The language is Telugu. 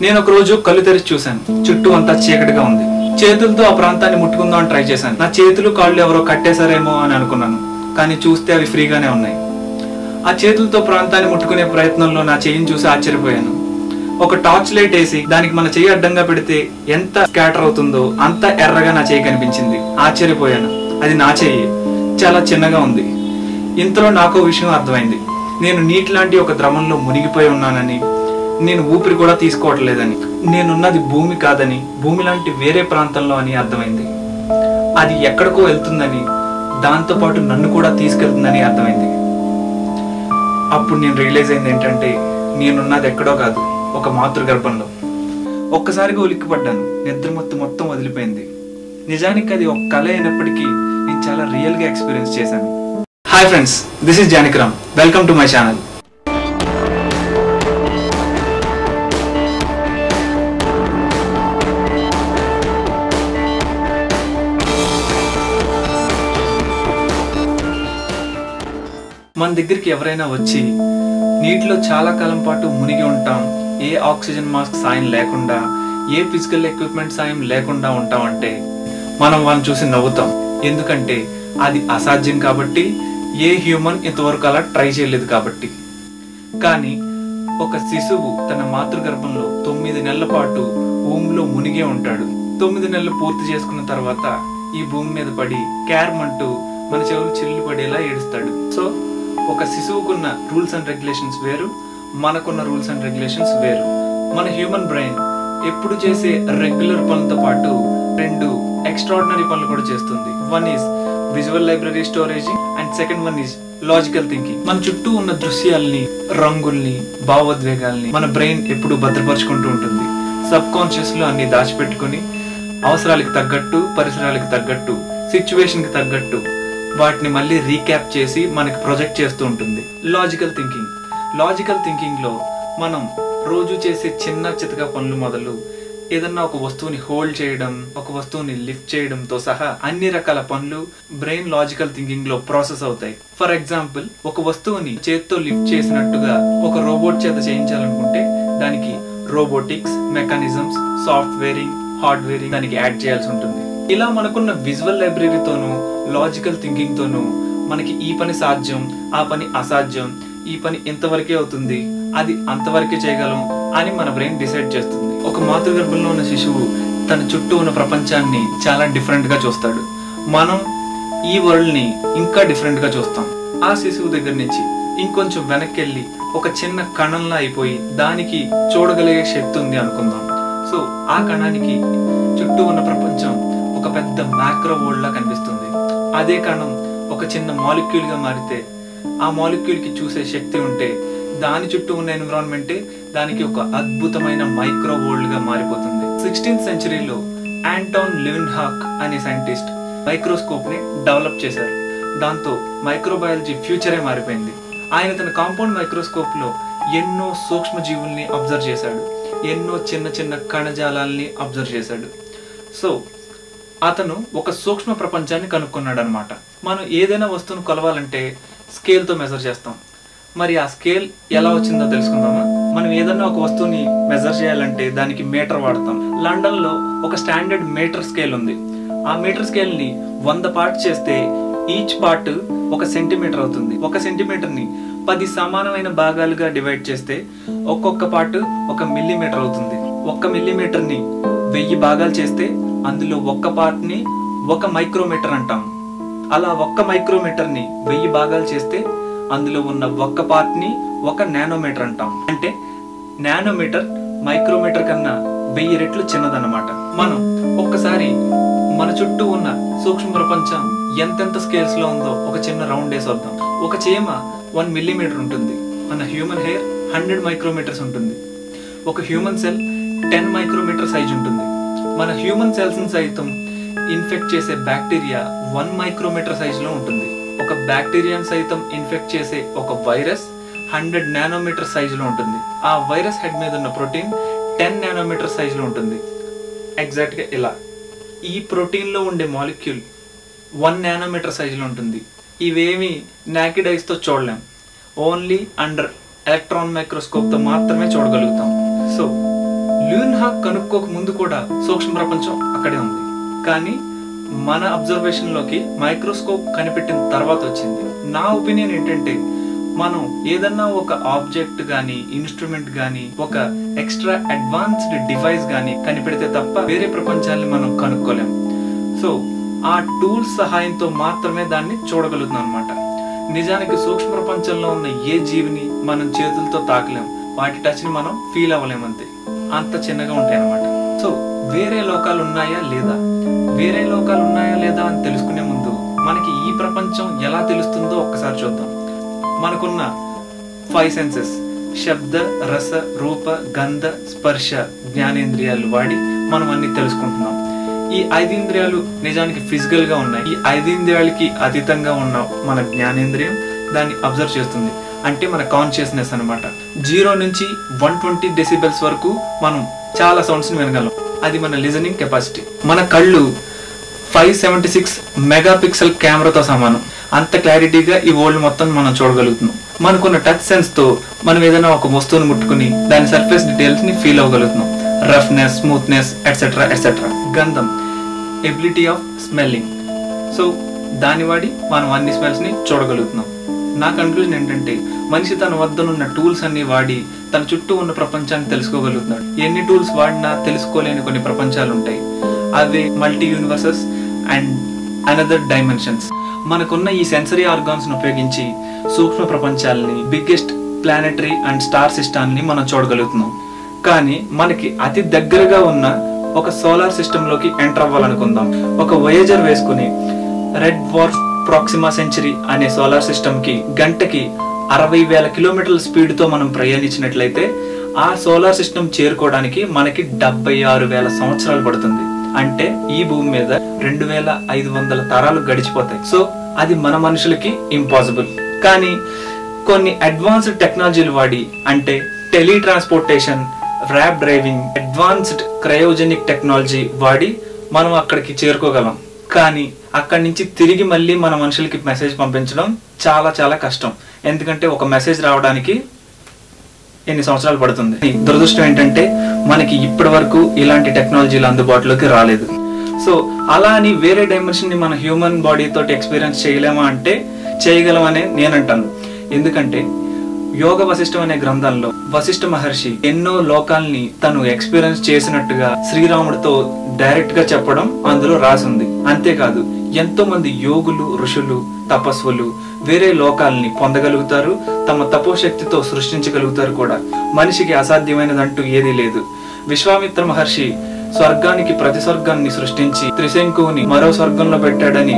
నేను ఒక రోజు కళ్ళు తెరిచి చూశాను. చుట్టూ అంతా చీకటిగా ఉంది. చేతులతో ఆ ప్రాంతాన్ని ముట్టుకుందాం అని ట్రై చేశాను. నా చేతులు కాళ్ళు ఎవరో కట్టేశారేమో అని అనుకున్నాను. కానీ చూస్తే అవి ఫ్రీగానే ఉన్నాయి. ఆ చేతులతో ప్రాంతాన్ని ముట్టుకునే ప్రయత్నంలో నా చెయ్యిని చూసి ఆశ్చర్యపోయాను. ఒక టార్చ్ లైట్ వేసి దానికి మన చెయ్యి అడ్డంగా పెడితే ఎంత స్కాటర్ అవుతుందో అంత ఎర్రగా నా చెయ్యి కనిపించింది. ఆశ్చర్యపోయాను. అది నా చెయ్యి చాలా చిన్నగా ఉంది. ఇంతలో నాకో విషయం అర్థమైంది. నేను నీటి లాంటి ఒక ద్రమంలో మునిగిపోయి ఉన్నానని నేను ఊపిరి కూడా తీసుకోవట్లేదని. నేనున్నది భూమి కాదని భూమి లాంటి వేరే ప్రాంతంలో అని అర్థమైంది. అది ఎక్కడికో వెళ్తుందని దాంతో పాటు నన్ను కూడా తీసుకెళ్తుందని అర్థమైంది. అప్పుడు నేను రియలైజ్ అయింది ఏంటంటే నేనున్నది ఎక్కడో కాదు ఒక మాతృగర్భంలో. ఒక్కసారిగా ఉలిక్కిపడ్డాను. నిద్ర మొత్తం మొత్తం వదిలిపోయింది. నిజానికి అది ఒక కళ అయినప్పటికీ నేను చాలా రియల్గా ఎక్స్పీరియన్స్ చేశాను. Hi friends this is Janakiram welcome to my channel మన దగ్గరికి ఎవరైనా వచ్చి నీటిలో చాలా కాలం పాటు మునిగి ఉంటాం ఏ ఆక్సిజన్ మాస్క్ సాయం లేకుండా ఏ ఫిజికల్ ఎక్విప్మెంట్ సాయం లేకుండా ఉంటాం అంటే మనం వాళ్ళని చూసి నవ్వుతాం. ఎందుకంటే అది అసాధ్యం కాబట్టి ఏ హ్యూమన్ ఇంతవరకు అలా ట్రై చేయలేదు కాబట్టి. కానీ ఒక శిశువు తన మాతృగర్భంలో తొమ్మిది నెలల పాటు భూమిలో మునిగే ఉంటాడు. తొమ్మిది నెలలు పూర్తి చేసుకున్న తర్వాత ఈ భూమి మీద పడి క్యార్మ్ అంటూ మన చెవులు చిల్లు పడేలా ఏడుస్తాడు. సో ఒక శిశువుకున్న రూల్స్ అండ్ రెగ్యులేషన్స్ వేరు మనకున్న రూల్స్ అండ్ రెగ్యులేషన్స్ వేరు. మన హ్యూమన్ బ్రెయిన్ ఎప్పుడు చేసే రెగ్యులర్ పనులతో పాటు రెండు ఎక్స్ట్రాడినరీ పనులు కూడా చేస్తుంది. One is visual library storage and second one is logical thinking. మన చుట్టూ ఉన్న దృశ్యాల్ని రంగుల్ని భావోద్వేగాల్ని మన బ్రెయిన్ ఎప్పుడు భద్రపరుచుకుంటూ ఉంటుంది. సబ్ కాన్షియస్లో అన్ని దాచిపెట్టుకుని అవసరాలకు తగ్గట్టు పరిసరాలకు తగ్గట్టు సిచ్యువేషన్కి తగ్గట్టు వాటిని మళ్ళీ రీక్యాప్ చేసి మనకి ప్రొజెక్ట్ చేస్తూ ఉంటుంది. లాజికల్ థింకింగ్ లాజికల్ థింకింగ్లో మనం రోజు చేసే చిన్న చితక పనులు మొదలు ఏదన్నా ఒక వస్తువుని హోల్డ్ చేయడం ఒక వస్తువుని లిఫ్ట్ చేయడంతో సహా అన్ని రకాల పనులు బ్రెయిన్ లాజికల్ థింకింగ్లో ప్రాసెస్ అవుతాయి. ఫర్ ఎగ్జాంపుల్ ఒక వస్తువుని చేత్తో లిఫ్ట్ చేసినట్టుగా ఒక రోబోట్ చేత చేయించాలనుకుంటే దానికి రోబోటిక్స్ మెకానిజమ్స్ సాఫ్ట్వేరింగ్ హార్డ్వేరింగ్ దానికి యాడ్ చేయాల్సి ఉంటుంది. ఇలా మనకున్న విజువల్ లైబ్రరీతోనూ లాజికల్ థింకింగ్ తోనూ మనకి ఈ పని సాధ్యం ఆ పని అసాధ్యం ఈ పని ఇంతవరకే అవుతుంది అది అంతవరకే చేయగలం అని మన బ్రెయిన్ డిసైడ్ చేస్తుంది. ఒక మాతృగర్భంలో ఉన్న శిశువు తన చుట్టూ ఉన్న ప్రపంచాన్ని చాలా డిఫరెంట్గా చూస్తాడు. మనం ఈ వరల్డ్ని ఇంకా డిఫరెంట్గా చూస్తాం. ఆ శిశువు దగ్గర నుంచి ఇంకొంచెం వెనక్కి వెళ్ళి ఒక చిన్న కణంలా అయిపోయి దానికి చూడగలిగే శక్తి ఉంది అనుకుందాం. సో ఆ కణానికి చుట్టూ ఉన్న ప్రపంచం ఒక పెద్ద మ్యాక్రో వరల్డ్లా కనిపిస్తుంది. అదే కణం ఒక చిన్న మాలిక్యూల్గా మారితే ఆ మాలిక్యూల్కి చూసే శక్తి ఉంటే దాని చుట్టూ ఉన్న ఎన్విరాన్మెంటే దానికి ఒక అద్భుతమైన మైక్రో వరల్డ్గా మారిపోతుంది. సిక్స్టీన్త్ సెంచరీలో యాంటాన్ లివిన్ హాక్ అనే సైంటిస్ట్ మైక్రోస్కోప్ని డెవలప్ చేశారు. దాంతో మైక్రోబయాలజీ ఫ్యూచరే మారిపోయింది. ఆయన తన కాంపౌండ్ మైక్రోస్కోప్లో ఎన్నో సూక్ష్మజీవుల్ని అబ్జర్వ్ చేశాడు. ఎన్నో చిన్న చిన్న కణజాలాల్ని అబ్జర్వ్ చేశాడు. సో అతను ఒక సూక్ష్మ ప్రపంచాన్ని కనుక్కున్నాడు అనమాట మనం ఏదైనా వస్తువును కొలవాలంటే స్కేల్తో మెజర్ చేస్తాం. మరి ఆ స్కేల్ ఎలా వచ్చిందో తెలుసుకుందామా? మనం ఏదైనా ఒక వస్తువుని మెజర్ చేయాలంటే దానికి మీటర్ వాడతాం. లండన్లో ఒక స్టాండర్డ్ మీటర్ స్కేల్ ఉంది. ఆ మీటర్ స్కేల్ని వంద పార్ట్ చేస్తే ఈచ్ పార్ట్ ఒక సెంటీమీటర్ అవుతుంది. ఒక సెంటీమీటర్ని పది సమానమైన భాగాలుగా డివైడ్ చేస్తే ఒక్కొక్క పార్ట్ ఒక మిల్లీమీటర్ అవుతుంది. ఒక్క మిల్లీమీటర్ని వెయ్యి భాగాలు చేస్తే అందులో ఒక్క పార్ట్ని ఒక మైక్రోమీటర్ అంటాం. అలా ఒక్క మైక్రోమీటర్ని వెయ్యి భాగాలు చేస్తే అందులో ఉన్న ఒక్క పార్ట్ని ఒక నానోమీటర్ అంటాం. అంటే నానోమీటర్ మైక్రోమీటర్ కన్నా వెయ్యి రెట్లు చిన్నదన్నమాట. మనం ఒక్కసారి మన చుట్టూ ఉన్న సూక్ష్మ ప్రపంచం ఎంతెంత స్కేల్స్లో ఉందో ఒక చిన్న రౌండ్ వేసొద్దాం ఒక చీమ వన్ మిల్లీమీటర్ ఉంటుంది. మన హ్యూమన్ హెయిర్ హండ్రెడ్ మైక్రోమీటర్స్ ఉంటుంది. ఒక human cell ten micrometer size ఉంటుంది. మన హ్యూమన్ సెల్స్ని సైతం ఇన్ఫెక్ట్ చేసే బ్యాక్టీరియా వన్ మైక్రోమీటర్ సైజులో ఉంటుంది. ఒక బ్యాక్టీరియాను సైతం ఇన్ఫెక్ట్ చేసే ఒక వైరస్ హండ్రెడ్ నానోమీటర్ సైజులో ఉంటుంది. ఆ వైరస్ హెడ్ మీద ఉన్న ప్రోటీన్ టెన్ నానోమీటర్ సైజులో ఉంటుంది. ఎగ్జాక్ట్గా ఇలా. ఈ ప్రోటీన్లో ఉండే మాలిక్యూల్ వన్ నానోమీటర్ సైజులో ఉంటుంది. ఇవేమి నాకిడ్ ఐస్తో చూడలేం. ఓన్లీ అండర్ ఎలక్ట్రాన్ మైక్రోస్కోప్తో మాత్రమే చూడగలుగుతాం. సో హాక్ కనుక్కోక ముందు కూడా సూక్ష్మ ప్రపంచం అక్కడే ఉంది. కానీ మన అబ్జర్వేషన్లోకి మైక్రోస్కోప్ కనిపెట్టిన తర్వాత వచ్చింది. నా ఒపీనియన్ ఏంటంటే మనం ఏదన్నా ఒక ఆబ్జెక్ట్ గాని ఇన్స్ట్రుమెంట్ గాని ఒక ఎక్స్ట్రా అడ్వాన్స్డ్ డివైస్ గాని కనిపెడితే తప్ప వేరే ప్రపంచాన్ని మనం కనుక్కోలేం. సో ఆ టూల్స్ సహాయంతో మాత్రమే దాన్ని చూడగలుగుతున్నాం అనమాట నిజానికి సూక్ష్మ ప్రపంచంలో ఉన్న ఏ జీవిని మనం చేతులతో తాకలేం. వాటి టచ్ని మనం ఫీల్ అవ్వలేమంతే అంత చిన్నగా ఉంటాయి అనమాట సో వేరే లోకాలు ఉన్నాయా లేదా? వేరే లోకాలు ఉన్నాయా లేదా అని తెలుసుకునే ముందు మనకి ఈ ప్రపంచం ఎలా తెలుస్తుందో ఒక్కసారి చూద్దాం. మనకున్న ఫైవ్ సెన్సెస్ శబ్ద రస రూప గంధ స్పర్శ జ్ఞానేంద్రియాలు వాడి మనం అన్ని తెలుసుకుంటున్నాం. ఈ ఐదేంద్రియాలు నిజానికి ఫిజికల్గా ఉన్నాయి. ఈ ఐదింద్రియాలకి అతీతంగా ఉన్న మన జ్ఞానేంద్రియం దాన్ని అబ్జర్వ్ చేస్తుంది. అంటే మన కాన్షియస్నెస్ అన్నమాట. జీరో నుంచి వన్ ట్వంటీ డెసిబెల్స్ వరకు మనం చాలా సౌండ్స్ని వినగలం. అది మన లిజనింగ్ కెపాసిటీ మన కళ్ళు five seventy six megapixel కెమెరాతో సమానం. అంత క్లారిటీగా ఈ వరల్డ్ మొత్తం మనం చూడగలుగుతున్నాం. మనకున్న టచ్ సెన్స్తో మనం ఏదైనా ఒక వస్తువుని ముట్టుకుని దాని సర్ఫేస్ డీటెయిల్స్ని ఫీల్ అవ్వగలుగుతున్నాం. రఫ్నెస్ స్మూత్నెస్ ఎట్సెట్రా ఎట్సెట్రా గంధం ఎబిలిటీ ఆఫ్ స్మెల్లింగ్ సో దాన్ని వాడి మనం అన్ని స్మెల్స్ని చూడగలుగుతున్నాం. నా కన్క్లూజన్ ఏంటంటే మనిషి తన వద్దనున్న టూల్స్ అన్ని వాడి తన చుట్టూ ఉన్న ప్రపంచాన్ని తెలుసుకోగలుగుతున్నాడు ఎన్ని టూల్స్ వాడినా తెలుసుకోలేని కొన్ని ప్రపంచాలు ఉంటాయి అవి multi universes and another dimensions మనకున్న ఈ సెన్సరీ ఆర్గాన్స్ ఉపయోగించి సూక్ష్మ ప్రపంచాలని బిగ్గెస్ట్ ప్లానెటరీ అండ్ స్టార్ సిస్టాన్ని మనం చూడగలుగుతున్నాం. కానీ మనకి అతి దగ్గరగా ఉన్న ఒక సోలార్ సిస్టమ్లోకి ఎంటర్ అవ్వాలనుకుందాం. ఒక వయేజర్ వేసుకుని రెడ్ వార్ఫ్ ప్రాక్సిమా సెంచరీ అనే సోలార్ సిస్టమ్కి గంటకి అరవై వేల కిలోమీటర్ల స్పీడ్తో మనం ప్రయాణించినట్లయితే ఆ సోలార్ సిస్టమ్ చేరుకోవడానికి మనకి డెబ్బై ఆరు వేల సంవత్సరాలు పడుతుంది. అంటే ఈ భూమి మీద రెండు వేల ఐదు వందల తరాలు గడిచిపోతాయి. సో అది మన మనుషులకి ఇంపాసిబుల్ కానీ కొన్ని అడ్వాన్స్డ్ టెక్నాలజీలు వాడి అంటే teletransportation warp driving advanced cryogenic technology వాడి మనం అక్కడికి చేరుకోగలం. కానీ అక్కడి నుంచి తిరిగి మళ్ళీ మన మనుషులకి మెసేజ్ పంపించడం చాలా చాలా కష్టం. ఎందుకంటే ఒక మెసేజ్ రావడానికి ఎన్ని సంవత్సరాలు పడుతుంది? దురదృష్టం ఏంటంటే మనకి ఇప్పటి వరకు ఇలాంటి టెక్నాలజీలు అందుబాటులోకి రాలేదు. సో అలా అని వేరే డైమెన్షన్ని మన హ్యూమన్ బాడీ తోటి ఎక్స్పీరియన్స్ చేయలేమా అంటే చేయగలమనే నేను అంటాను ఎందుకంటే యోగ వశిష్టం అనే గ్రంథంలో వశిష్ఠ మహర్షి ఎన్నో లోకాల్ని తను ఎక్స్పీరియన్స్ చేసినట్టుగా శ్రీరాముడితో డైరెక్ట్గా చెప్పడం అందులో రాసింది. అంతేకాదు ఎంతో మంది యోగులు ఋషులు తపస్సులు వేరే లోకాల్ని పొందగలుగుతారు తమ తపోశక్తితో సృష్టించగలుగుతారు కూడా. మనిషికి అసాధ్యమైనదంటూ ఏదీ లేదు. విశ్వామిత్ర మహర్షి స్వర్గానికి ప్రతి స్వర్గాన్ని సృష్టించి త్రిశంకుని మరో స్వర్గంలో పెట్టాడని